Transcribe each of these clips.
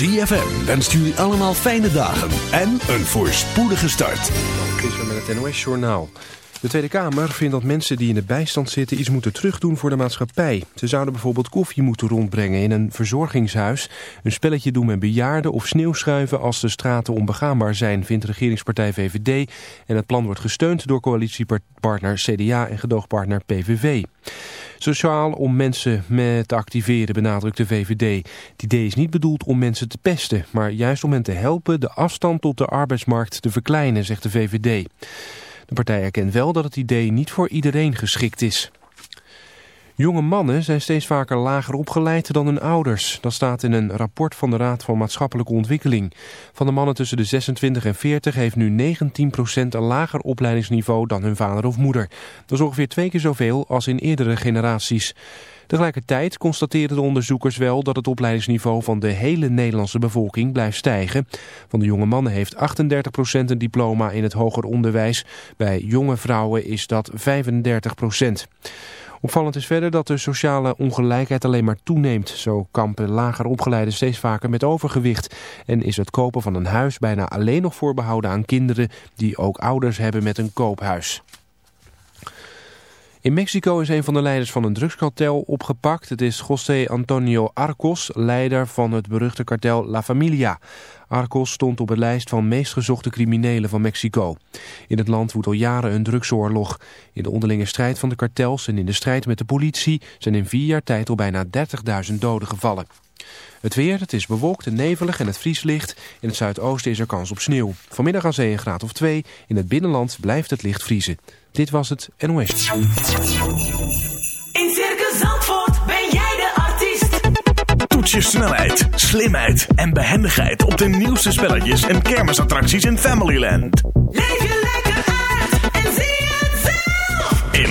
ZFM wenst jullie allemaal fijne dagen en een voorspoedige start. Chris met het NOS Journaal. De Tweede Kamer vindt dat mensen die in de bijstand zitten iets moeten terugdoen voor de maatschappij. Ze zouden bijvoorbeeld koffie moeten rondbrengen in een verzorgingshuis, een spelletje doen met bejaarden of sneeuw schuiven als de straten onbegaanbaar zijn, vindt regeringspartij VVD. En het plan wordt gesteund door coalitiepartner CDA en gedoogpartner PVV. Sociaal om mensen te activeren, benadrukt de VVD. Het idee is niet bedoeld om mensen te pesten, maar juist om hen te helpen de afstand tot de arbeidsmarkt te verkleinen, zegt de VVD. De partij erkent wel dat het idee niet voor iedereen geschikt is. Jonge mannen zijn steeds vaker lager opgeleid dan hun ouders. Dat staat in een rapport van de Raad van Maatschappelijke Ontwikkeling. Van de mannen tussen de 26 en 40 heeft nu 19% een lager opleidingsniveau dan hun vader of moeder. Dat is ongeveer twee keer zoveel als in eerdere generaties. Tegelijkertijd constateren de onderzoekers wel dat het opleidingsniveau van de hele Nederlandse bevolking blijft stijgen. Van de jonge mannen heeft 38% een diploma in het hoger onderwijs. Bij jonge vrouwen is dat 35%. Opvallend is verder dat de sociale ongelijkheid alleen maar toeneemt. Zo kampen lager opgeleiden steeds vaker met overgewicht. En is het kopen van een huis bijna alleen nog voorbehouden aan kinderen die ook ouders hebben met een koophuis. In Mexico is een van de leiders van een drugskartel opgepakt. Het is José Antonio Arcos, leider van het beruchte kartel La Familia. Arcos stond op de lijst van meest gezochte criminelen van Mexico. In het land woedt al jaren een drugsoorlog. In de onderlinge strijd van de kartels en in de strijd met de politie... zijn in vier jaar tijd al bijna 30.000 doden gevallen. Het weer, het is bewolkt en nevelig en het vrieslicht. In het zuidoosten is er kans op sneeuw. Vanmiddag aan zee een graad of 2. In het binnenland blijft het licht vriezen. Dit was het NOS. In Circus Zandvoort ben jij de artiest. Toets je snelheid, slimheid en behendigheid op de nieuwste spelletjes en kermisattracties in Familyland. Leef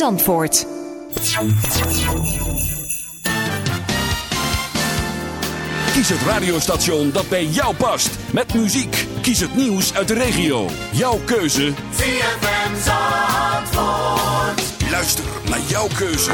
Zandvoort. Kies het radiostation dat bij jou past. Met muziek. Kies het nieuws uit de regio. Jouw keuze. ZFM Zandvoort. Luister naar jouw keuze.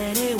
let it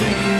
singing.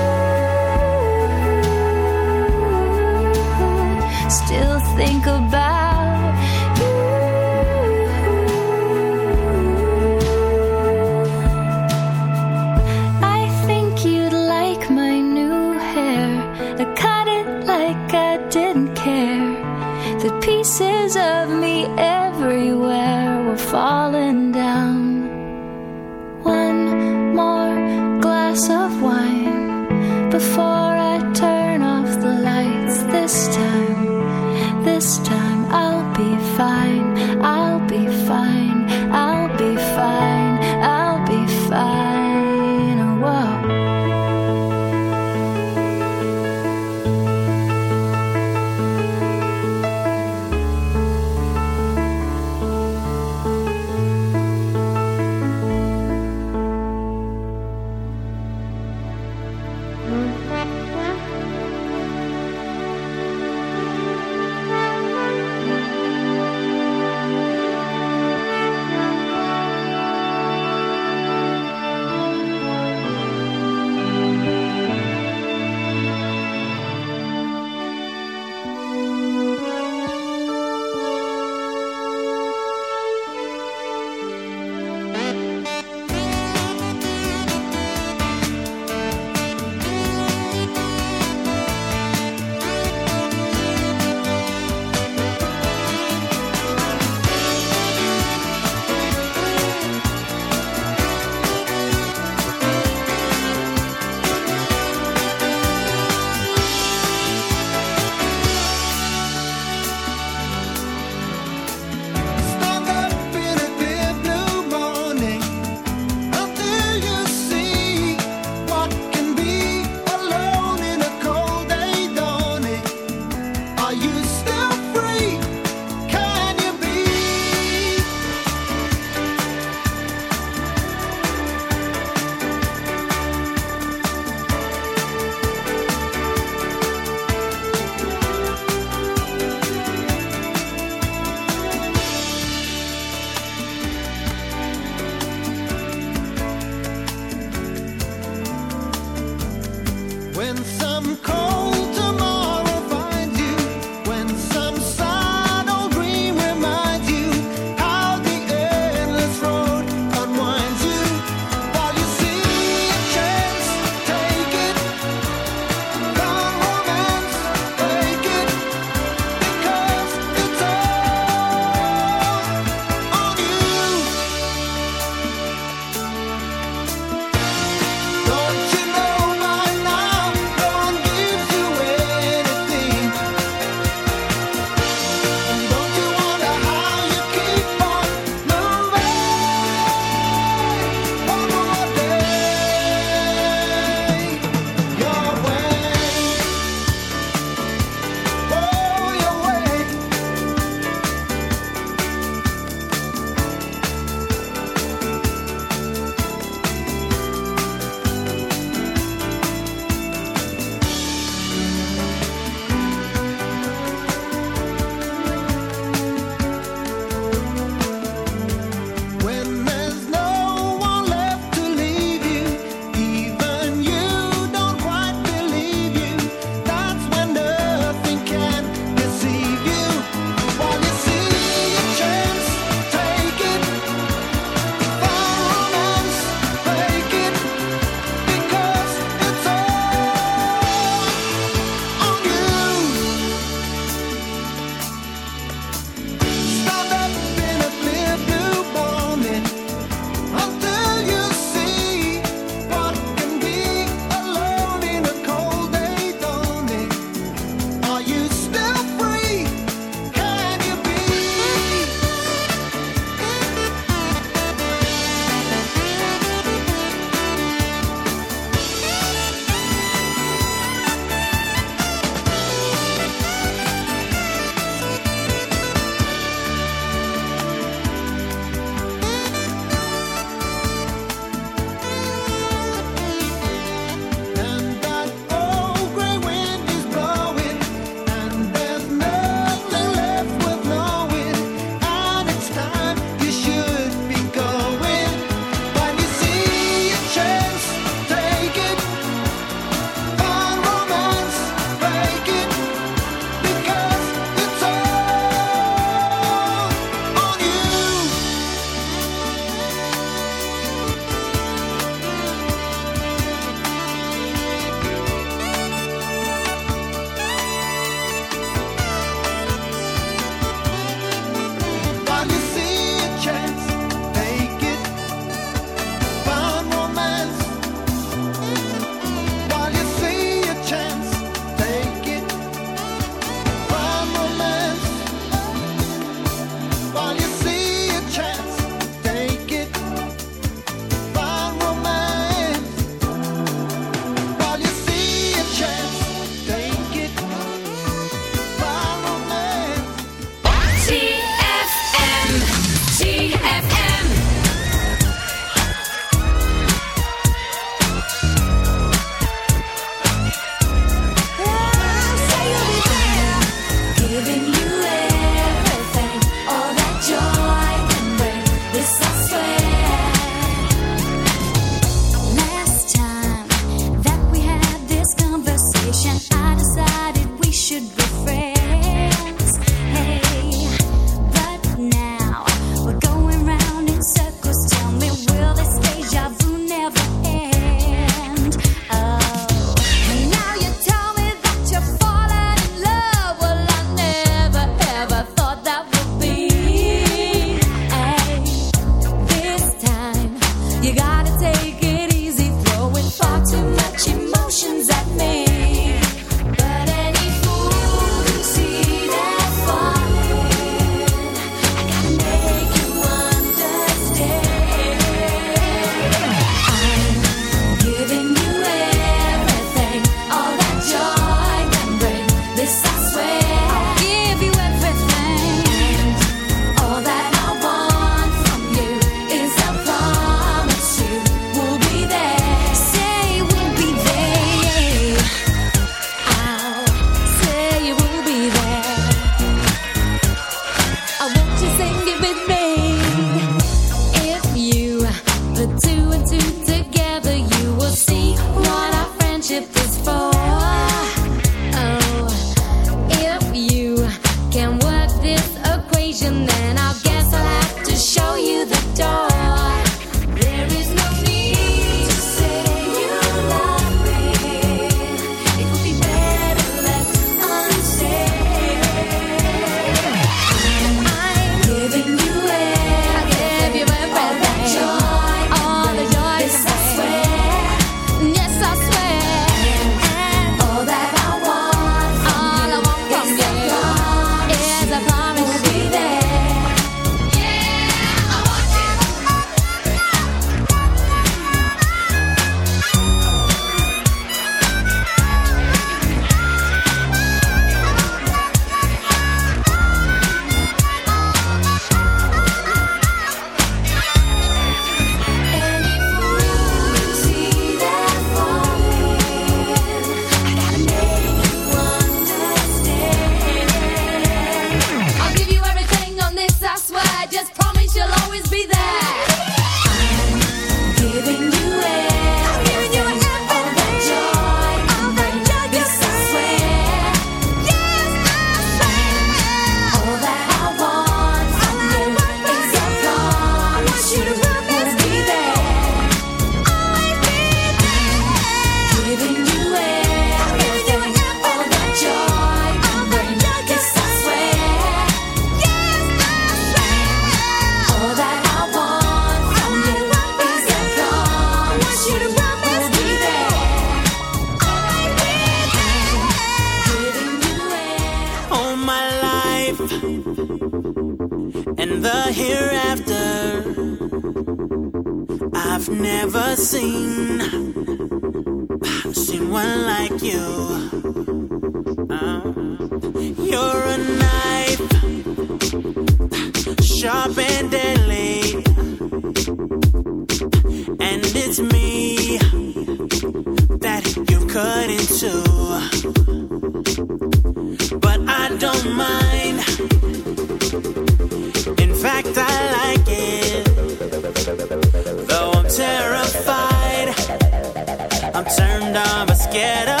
get up.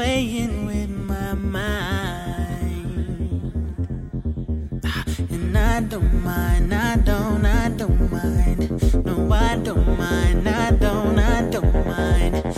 playing with my mind. And I don't mind, I don't, I don't mind. No, I don't mind, I don't, I don't mind.